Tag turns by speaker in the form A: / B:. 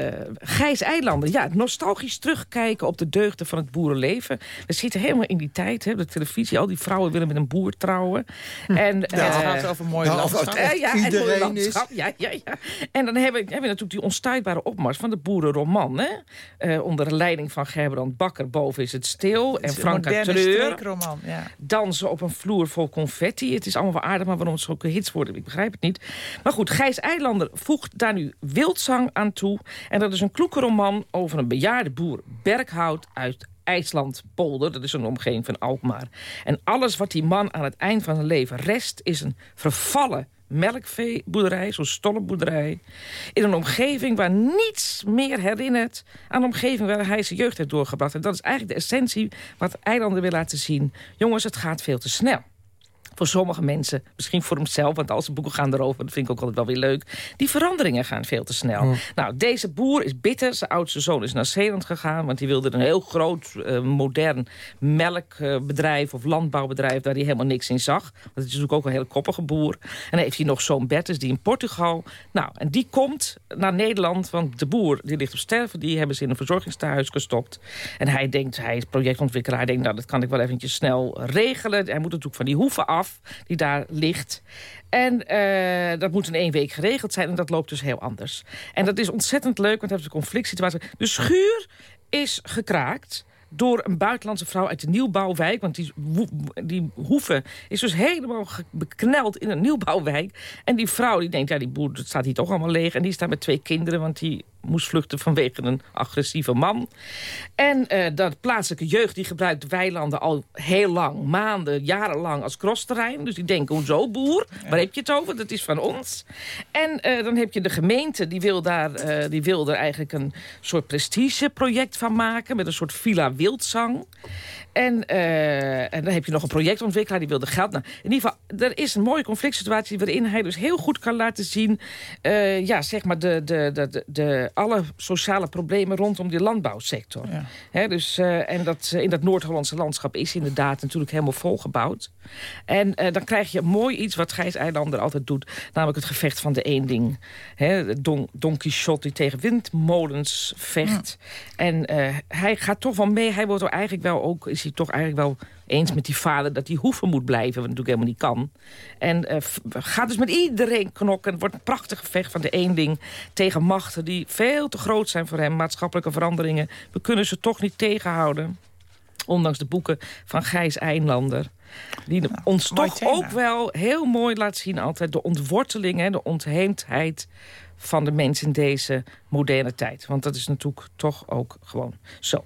A: Uh, Gijs Eilanden, ja, nostalgisch terugkijken op de deugden van het boerenleven. We zitten helemaal in die tijd, hè, de televisie. Al die vrouwen willen met een boer trouwen.
B: Hm. En, ja, uh, het gaat over mooi nou, landschap.
A: Uh, ja, Iedereen en landschap. Is... Ja, ja, ja. En dan hebben, hebben we natuurlijk die onstuitbare opmars van de boerenroman. Hè? onder de leiding van Gerbrand Bakker. Boven is het stil. En Franka Treur.
B: Ja.
A: Dansen op een vloer vol confetti. Het is allemaal wel aardig, maar waarom het zulke hits worden, ik begrijp het niet. Maar goed, Gijs Eilander voegt daar nu wildzang aan toe... En dat is een kloeke roman over een bejaarde boer Berghout uit IJsland Polder. Dat is een omgeving van Alkmaar. En alles wat die man aan het eind van zijn leven rest... is een vervallen melkveeboerderij, zo'n stollenboerderij... in een omgeving waar niets meer herinnert... aan de omgeving waar hij zijn jeugd heeft doorgebracht. En dat is eigenlijk de essentie wat Eilanden wil laten zien. Jongens, het gaat veel te snel voor sommige mensen, misschien voor hemzelf... want als de boeken gaan erover, dat vind ik ook altijd wel weer leuk... die veranderingen gaan veel te snel. Nou, deze boer is bitter. Zijn oudste zoon is naar Zeeland gegaan... want die wilde een heel groot, uh, modern melkbedrijf... of landbouwbedrijf, waar hij helemaal niks in zag. Want het is natuurlijk ook een hele koppige boer. En dan heeft hij nog zo'n Bertus, die in Portugal... Nou, en die komt naar Nederland, want de boer die ligt op sterven... die hebben ze in een verzorgingstehuis gestopt. En hij denkt, hij is projectontwikkelaar... hij denkt, nou, dat kan ik wel eventjes snel regelen. Hij moet natuurlijk van die hoeven af die daar ligt. En uh, dat moet in één week geregeld zijn en dat loopt dus heel anders. En dat is ontzettend leuk, want we hebben een conflict situatie. De schuur is gekraakt door een buitenlandse vrouw uit de nieuwbouwwijk. Want die, die hoeve is dus helemaal bekneld in een nieuwbouwwijk. En die vrouw die denkt, ja, die boer staat hier toch allemaal leeg. En die staat met twee kinderen, want die moest vluchten vanwege een agressieve man. En uh, dat plaatselijke jeugd die gebruikt weilanden al heel lang, maanden, jarenlang als crossterrein. Dus die denken, hoezo boer? Waar heb je het over? Dat is van ons. En uh, dan heb je de gemeente, die wil, daar, uh, die wil er eigenlijk een soort prestigeproject van maken... met een soort villa wildzang. En, uh, en dan heb je nog een projectontwikkelaar, die wilde geld. Nou, in ieder geval, er is een mooie conflict situatie... waarin hij dus heel goed kan laten zien... Uh, ja, zeg maar, de, de, de, de, alle sociale problemen rondom die landbouwsector. Ja. dus, uh, en dat, in dat Noord-Hollandse landschap is inderdaad natuurlijk helemaal volgebouwd. En dan krijg je mooi iets wat Gijs Eilander altijd doet... namelijk het gevecht van de één ding. He, Don, Don Quixote die tegen windmolens vecht. Ja. En hij gaat toch wel mee. Hij wordt er eigenlijk wel ook hij toch eigenlijk wel eens met die vader... dat hij hoeven moet blijven, wat natuurlijk helemaal niet kan. En uh, gaat dus met iedereen knokken. Het wordt een prachtig gevecht van de eenling tegen machten... die veel te groot zijn voor hem, maatschappelijke veranderingen. We kunnen ze toch niet tegenhouden. Ondanks de boeken van Gijs Eijnlander. Die ons toch ook wel heel mooi laat zien altijd... de ontworteling, de ontheemdheid van de mens in deze moderne tijd. Want dat is natuurlijk toch ook gewoon zo.